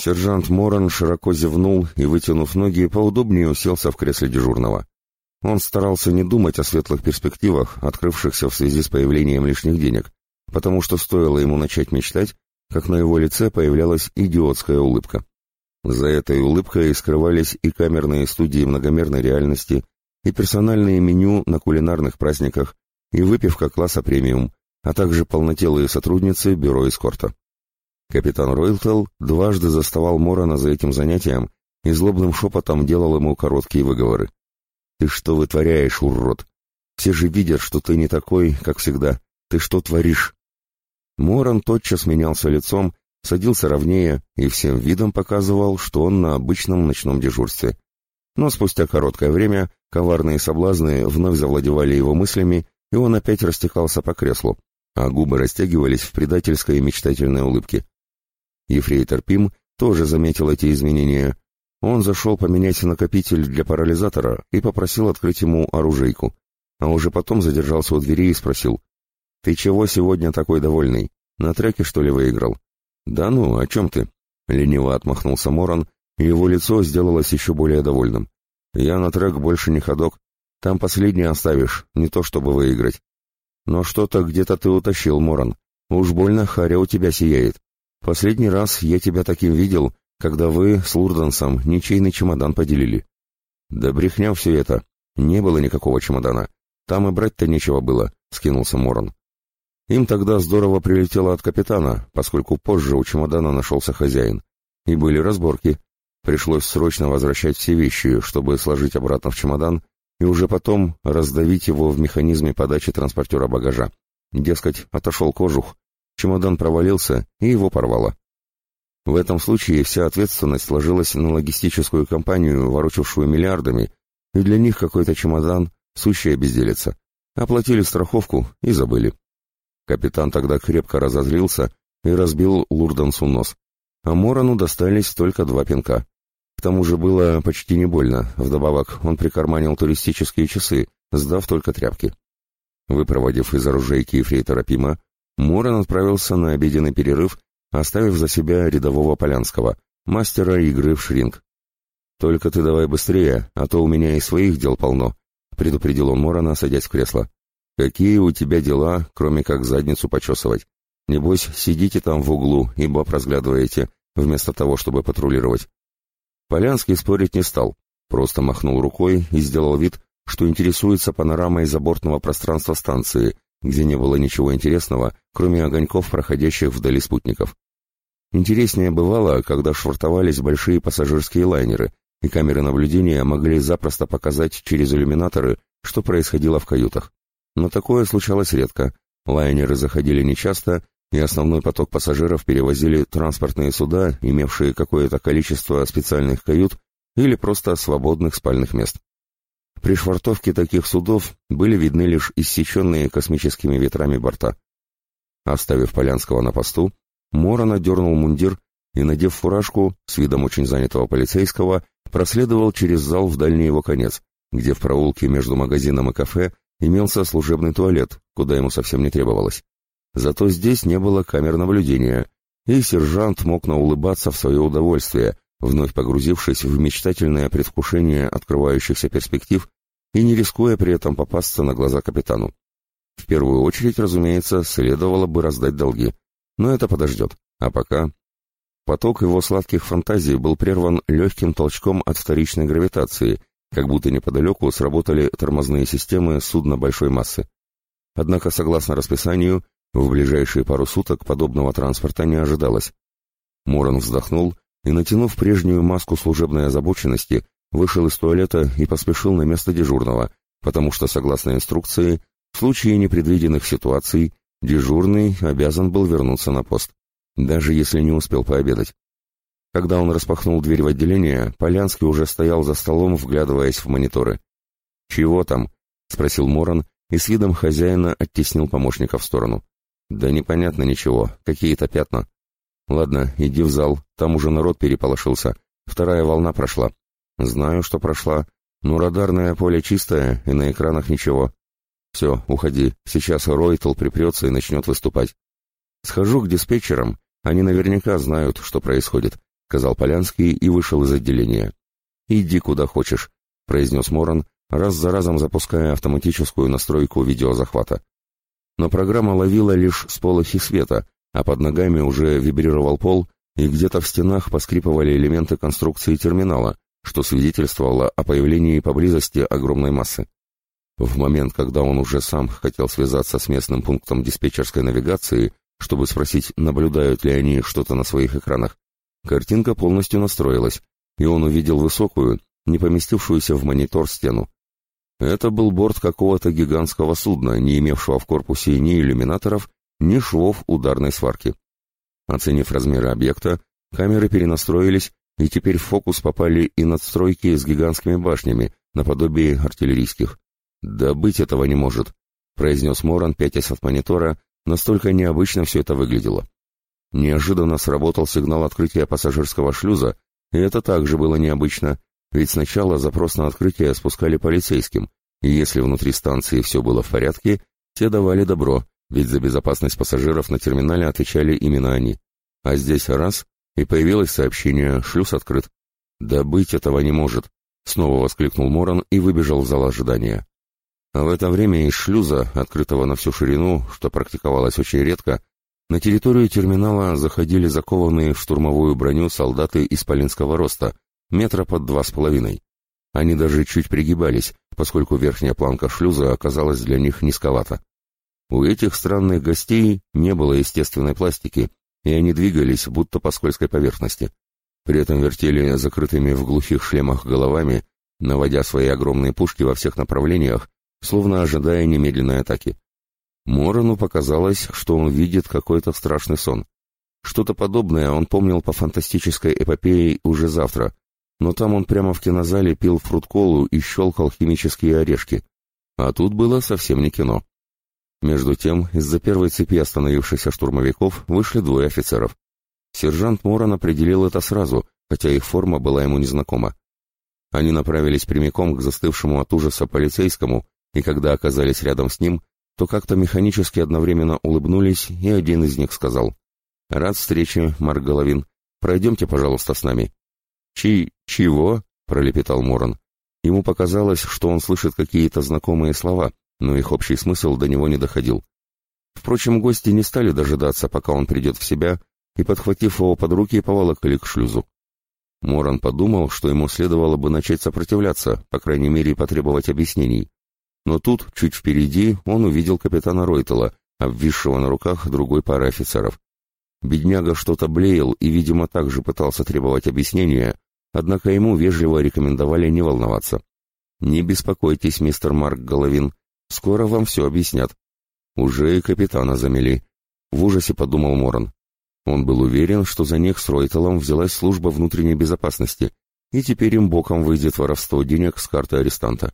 Сержант Моран широко зевнул и, вытянув ноги, поудобнее уселся в кресле дежурного. Он старался не думать о светлых перспективах, открывшихся в связи с появлением лишних денег, потому что стоило ему начать мечтать, как на его лице появлялась идиотская улыбка. За этой улыбкой скрывались и камерные студии многомерной реальности, и персональные меню на кулинарных праздниках, и выпивка класса премиум, а также полнотелые сотрудницы бюро эскорта. Капитан Ройлтел дважды заставал Морона за этим занятием и злобным шепотом делал ему короткие выговоры. «Ты что вытворяешь, урод? Все же видят, что ты не такой, как всегда. Ты что творишь?» Моран тотчас менялся лицом, садился ровнее и всем видом показывал, что он на обычном ночном дежурстве. Но спустя короткое время коварные соблазны вновь завладевали его мыслями, и он опять растекался по креслу, а губы растягивались в предательской и мечтательной улыбке. Ефрейтор Пим тоже заметил эти изменения. Он зашел поменять накопитель для парализатора и попросил открыть ему оружейку, а уже потом задержался у двери и спросил, «Ты чего сегодня такой довольный? На треке, что ли, выиграл?» «Да ну, о чем ты?» — лениво отмахнулся Моран, и его лицо сделалось еще более довольным. «Я на трек больше не ходок. Там последний оставишь, не то чтобы выиграть. Но что-то где-то ты утащил, Моран. Уж больно харя у тебя сияет. Последний раз я тебя таким видел, когда вы с Лурденсом ничейный чемодан поделили. Да брехня все это. Не было никакого чемодана. Там и брать-то нечего было, — скинулся Морон. Им тогда здорово прилетело от капитана, поскольку позже у чемодана нашелся хозяин. И были разборки. Пришлось срочно возвращать все вещи, чтобы сложить обратно в чемодан, и уже потом раздавить его в механизме подачи транспортера багажа. Дескать, отошел кожух, Чемодан провалился, и его порвало. В этом случае вся ответственность ложилась на логистическую компанию, ворочавшую миллиардами, и для них какой-то чемодан — сущая безделица. Оплатили страховку и забыли. Капитан тогда крепко разозлился и разбил Лурденсу нос. А Морону достались только два пинка. К тому же было почти не больно, вдобавок он прикарманил туристические часы, сдав только тряпки. Выпроводив из оружейки фрейтора Пима, Мурон отправился на обеденный перерыв, оставив за себя рядового Полянского, мастера игры в шринг. «Только ты давай быстрее, а то у меня и своих дел полно», — предупредил он Морона, садясь в кресло. «Какие у тебя дела, кроме как задницу почесывать? Небось, сидите там в углу и баб разглядываете, вместо того, чтобы патрулировать». Полянский спорить не стал, просто махнул рукой и сделал вид, что интересуется панорамой забортного пространства станции, где не было ничего интересного, кроме огоньков, проходящих вдали спутников. Интереснее бывало, когда швартовались большие пассажирские лайнеры, и камеры наблюдения могли запросто показать через иллюминаторы, что происходило в каютах. Но такое случалось редко. Лайнеры заходили нечасто, и основной поток пассажиров перевозили транспортные суда, имевшие какое-то количество специальных кают или просто свободных спальных мест. При швартовке таких судов были видны лишь иссеченные космическими ветрами борта. Оставив Полянского на посту, Морон одернул мундир и, надев фуражку, с видом очень занятого полицейского, проследовал через зал в дальний его конец, где в проулке между магазином и кафе имелся служебный туалет, куда ему совсем не требовалось. Зато здесь не было камер наблюдения, и сержант мог наулыбаться в свое удовольствие, вновь погрузившись в мечтательное предвкушение открывающихся перспектив и не рискуя при этом попасться на глаза капитану. В первую очередь, разумеется, следовало бы раздать долги, но это подождет. А пока... Поток его сладких фантазий был прерван легким толчком от вторичной гравитации, как будто неподалеку сработали тормозные системы судна большой массы. Однако, согласно расписанию, в ближайшие пару суток подобного транспорта не ожидалось. Моран вздохнул и, натянув прежнюю маску служебной озабоченности, вышел из туалета и поспешил на место дежурного, потому что, согласно инструкции, в случае непредвиденных ситуаций дежурный обязан был вернуться на пост, даже если не успел пообедать. Когда он распахнул дверь в отделение, Полянский уже стоял за столом, вглядываясь в мониторы. «Чего там?» — спросил Моран и с видом хозяина оттеснил помощника в сторону. «Да непонятно ничего, какие-то пятна». «Ладно, иди в зал, там уже народ переполошился. Вторая волна прошла». «Знаю, что прошла, но радарное поле чистое, и на экранах ничего. Все, уходи, сейчас Ройтл припрется и начнет выступать. Схожу к диспетчерам, они наверняка знают, что происходит. сказал Полянский и вышел из отделения. «Иди куда хочешь», — произнес Моран, раз за разом запуская автоматическую настройку видеозахвата. Но программа ловила лишь сполохи света, а под ногами уже вибрировал пол, и где-то в стенах поскрипывали элементы конструкции терминала, что свидетельствовало о появлении поблизости огромной массы. В момент, когда он уже сам хотел связаться с местным пунктом диспетчерской навигации, чтобы спросить, наблюдают ли они что-то на своих экранах, картинка полностью настроилась, и он увидел высокую, не поместившуюся в монитор стену. Это был борт какого-то гигантского судна, не имевшего в корпусе ни иллюминаторов, ни швов ударной сварки. Оценив размеры объекта, камеры перенастроились, и теперь в фокус попали и надстройки с гигантскими башнями, наподобие артиллерийских. «Да быть этого не может», — произнес Моран, пятясь от монитора, настолько необычно все это выглядело. Неожиданно сработал сигнал открытия пассажирского шлюза, и это также было необычно, ведь сначала запрос на открытие спускали полицейским, и если внутри станции все было в порядке, те давали добро, ведь за безопасность пассажиров на терминале отвечали именно они. А здесь раз, и появилось сообщение «Шлюз открыт». «Да быть этого не может!» — снова воскликнул Моран и выбежал в зал ожидания. А в это время из шлюза, открытого на всю ширину, что практиковалось очень редко, на территорию терминала заходили закованные в штурмовую броню солдаты исполинского роста, метра под два с половиной. Они даже чуть пригибались, поскольку верхняя планка шлюза оказалась для них низковата. У этих странных гостей не было естественной пластики, и они двигались, будто по скользкой поверхности. При этом вертели закрытыми в глухих шлемах головами, наводя свои огромные пушки во всех направлениях, словно ожидая немедленной атаки. Морону показалось, что он видит какой-то страшный сон. Что-то подобное он помнил по фантастической эпопее уже завтра, но там он прямо в кинозале пил фрутколу и щелкал химические орешки. А тут было совсем не кино. Между тем, из-за первой цепи остановившихся штурмовиков вышли двое офицеров. Сержант Моран определил это сразу, хотя их форма была ему незнакома. Они направились прямиком к застывшему от ужаса полицейскому, и когда оказались рядом с ним, то как-то механически одновременно улыбнулись, и один из них сказал «Рад встрече, Марк Головин. Пройдемте, пожалуйста, с нами». «Чи... чего?» — пролепетал Моран. Ему показалось, что он слышит какие-то знакомые слова, но их общий смысл до него не доходил. Впрочем, гости не стали дожидаться, пока он придет в себя, и, подхватив его под руки, поволокали к шлюзу. Моран подумал, что ему следовало бы начать сопротивляться, по крайней мере, потребовать объяснений. Но тут, чуть впереди, он увидел капитана Ройтела, обвисшего на руках другой пары офицеров. Бедняга что-то блеял и, видимо, также пытался требовать объяснения, однако ему вежливо рекомендовали не волноваться. «Не беспокойтесь, мистер Марк Головин, Скоро вам все объяснят. Уже и капитана замели. В ужасе подумал Моран. Он был уверен, что за них с Ройтелом взялась служба внутренней безопасности, и теперь им боком выйдет воровство денег с карты арестанта.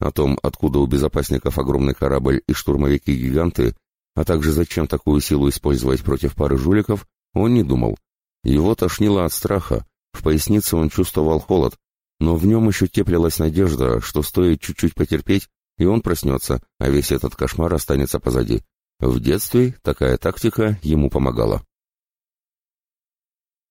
О том, откуда у безопасников огромный корабль и штурмовики-гиганты, а также зачем такую силу использовать против пары жуликов, он не думал. Его тошнило от страха, в пояснице он чувствовал холод, но в нем еще теплилась надежда, что стоит чуть-чуть потерпеть, и он проснется, а весь этот кошмар останется позади. В детстве такая тактика ему помогала.